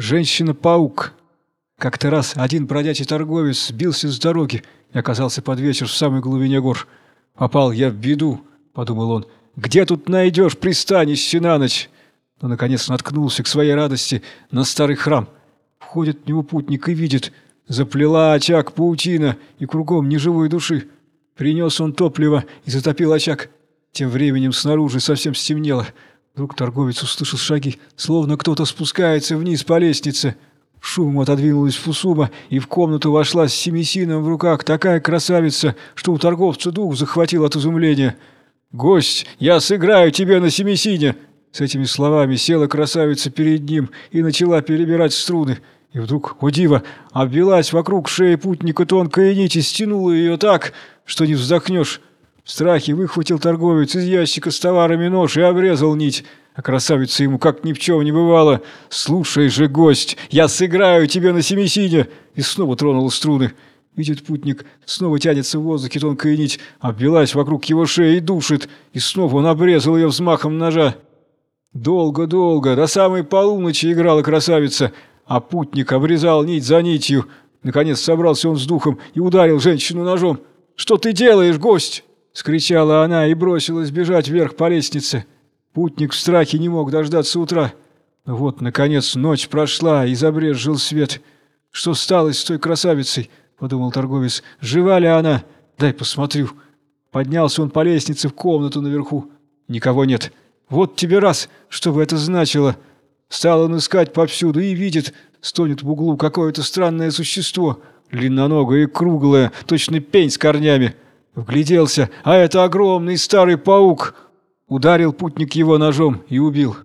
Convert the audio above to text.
Женщина-паук. Как-то раз один бродячий торговец сбился с дороги и оказался под вечер в самой глубине гор. «Попал я в беду», — подумал он. «Где тут найдешь пристанище на ночь?» Но, наконец, наткнулся к своей радости на старый храм. Входит в него путник и видит, заплела очаг паутина и кругом ни живой души. Принес он топливо и затопил очаг. Тем временем снаружи совсем стемнело. Вдруг торговец услышал шаги, словно кто-то спускается вниз по лестнице. Шумом отодвинулась Фусума, и в комнату вошла с семисином в руках такая красавица, что у торговца дух захватил от изумления. «Гость, я сыграю тебе на семисине!» С этими словами села красавица перед ним и начала перебирать струны. И вдруг, о диво, обвелась вокруг шеи путника тонкая нить и стянула ее так, что не вздохнешь. В страхе выхватил торговец из ящика с товарами нож и обрезал нить. А красавица ему как ни в чем не бывало. «Слушай же, гость, я сыграю тебе на семисине!» И снова тронул струны. Видит путник, снова тянется в воздухе тонкая нить, обвелась вокруг его шеи и душит, и снова он обрезал ее взмахом ножа. Долго-долго, до самой полуночи играла красавица, а путник обрезал нить за нитью. Наконец собрался он с духом и ударил женщину ножом. «Что ты делаешь, гость?» — скричала она и бросилась бежать вверх по лестнице. Путник в страхе не мог дождаться утра. Вот, наконец, ночь прошла, и забрезжил свет. «Что стало с той красавицей?» — подумал торговец. «Жива ли она? Дай посмотрю». Поднялся он по лестнице в комнату наверху. Никого нет. «Вот тебе раз, что бы это значило!» Стал он искать повсюду и видит, стонет в углу какое-то странное существо, длинноногое и круглое, точно пень с корнями. Вгляделся, а это огромный старый паук. Ударил путник его ножом и убил.